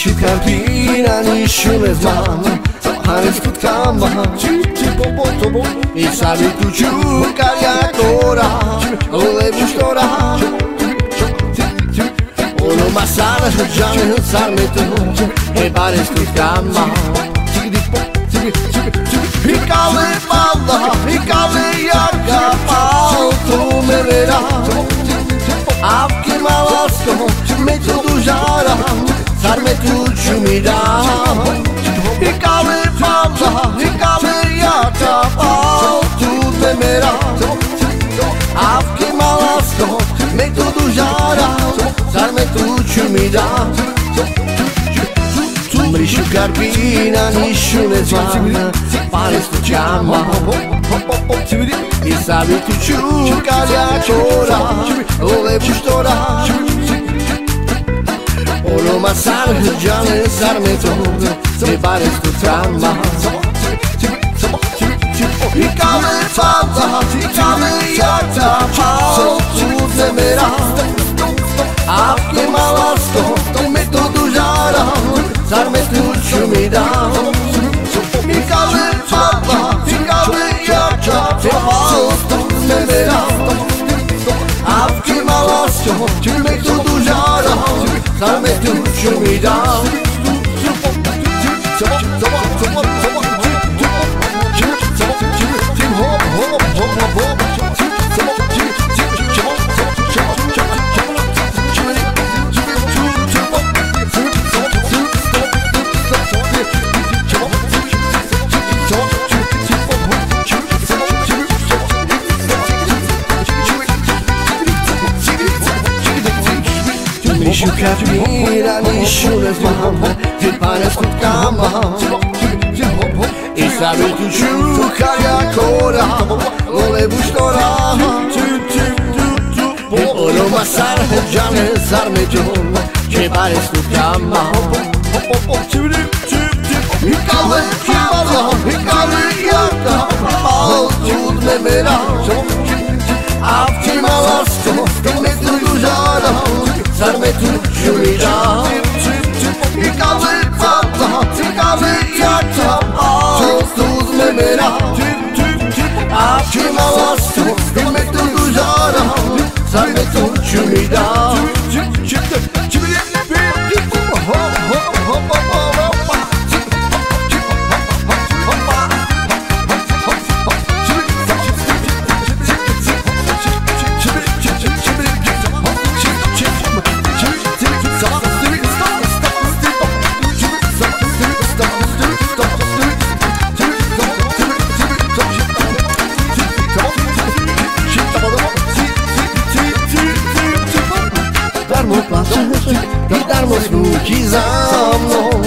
შუკარდინანი შულეზმა ჰარის კუთხამა ჩიჩი პოპოტობო ის არის თუ ჩუკარიატორა ოლებუშტორა ოლო მასალა ჟანე სარმეტო ებარეს კუთხამა ჩიგი ჩიგი ჩიგი ჩიგი ჩიგი Ram Hikaver Pamla Hikaver Yata Pau Tudo é mera Avki Malasko Me tudo jara Zar me tuçu mi da Mrišu garbina nišu ne zvana Pare sto džama I sabi tu ču kalja čora Lepu štora Lepu štora Ove puštora Ono ma sar hrđane sarme to Se pare sto trama I kale fata, i kale jata Pao tu zemera Avke malasto, me to dužara Sarme tu čumida I kale fata, i kale jata Pao tu zemera Avke malasto, me to dužara 就回到 wish you kept me When I should mam Ty parę skutka mam I sami tu szuka jakora Ole buś to rama Ty polo ma sarhe dżane zarme dżon Ty parę tu me Hikawe kimala, hikawe yata Al me memera, Kim Allah, tu, tu me tu tu zara, sabe tu chumida. Darmo plačeš i darmo smuti za mnou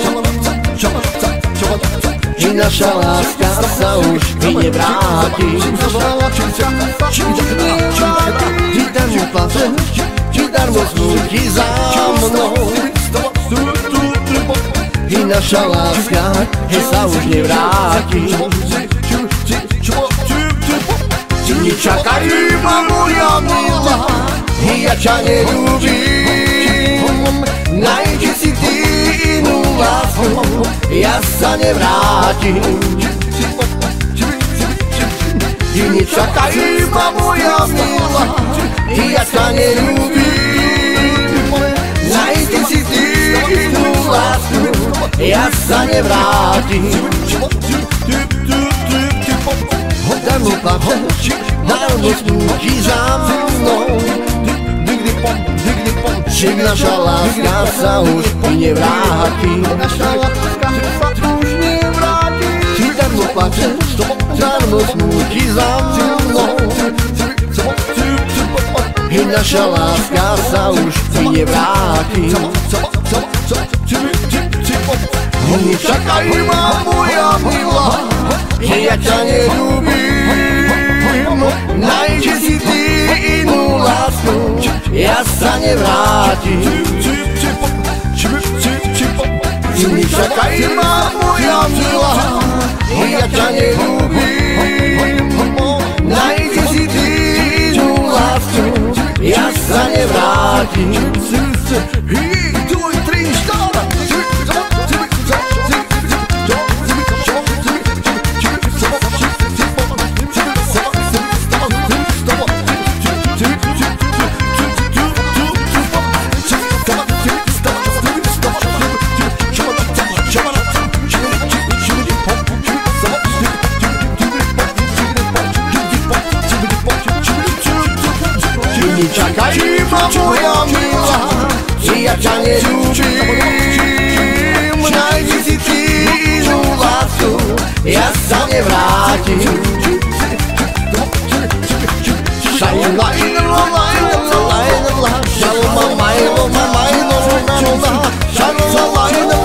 I naša láska sa už mi nevráti Ti darmo plačeš, ti darmo smuti za mnou I naša láska he sa už nevráti Nečakaj ma moja milá ja ťa neľúbim Nájdi si ty inú lásku Ja sa nevrátim. Ty nečakaj ma moja milá Ja ťa neľúbim Nájdi si ty inú lásku Ja sa nevrátim. Darmo plačeš, darmo smúti za mnou Že naša láska sa už nevráti Naša láska sa už nevráti Ty darmo plačeš, darmo smúti za mnou? I naša láska sa už nevráti Nečakaj ma moja milá Ja ťa neľúbim. Nájdi Ja sa nevrátim Nečakaj ma moja milá. Ja ťa neľúbim я тянет Найдите тину ласку, я сам не враги Шайла и лайла, лайла, шалма майла, майла, шалма лайла